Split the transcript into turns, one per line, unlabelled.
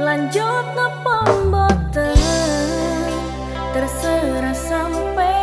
lanjut ke terserah sampai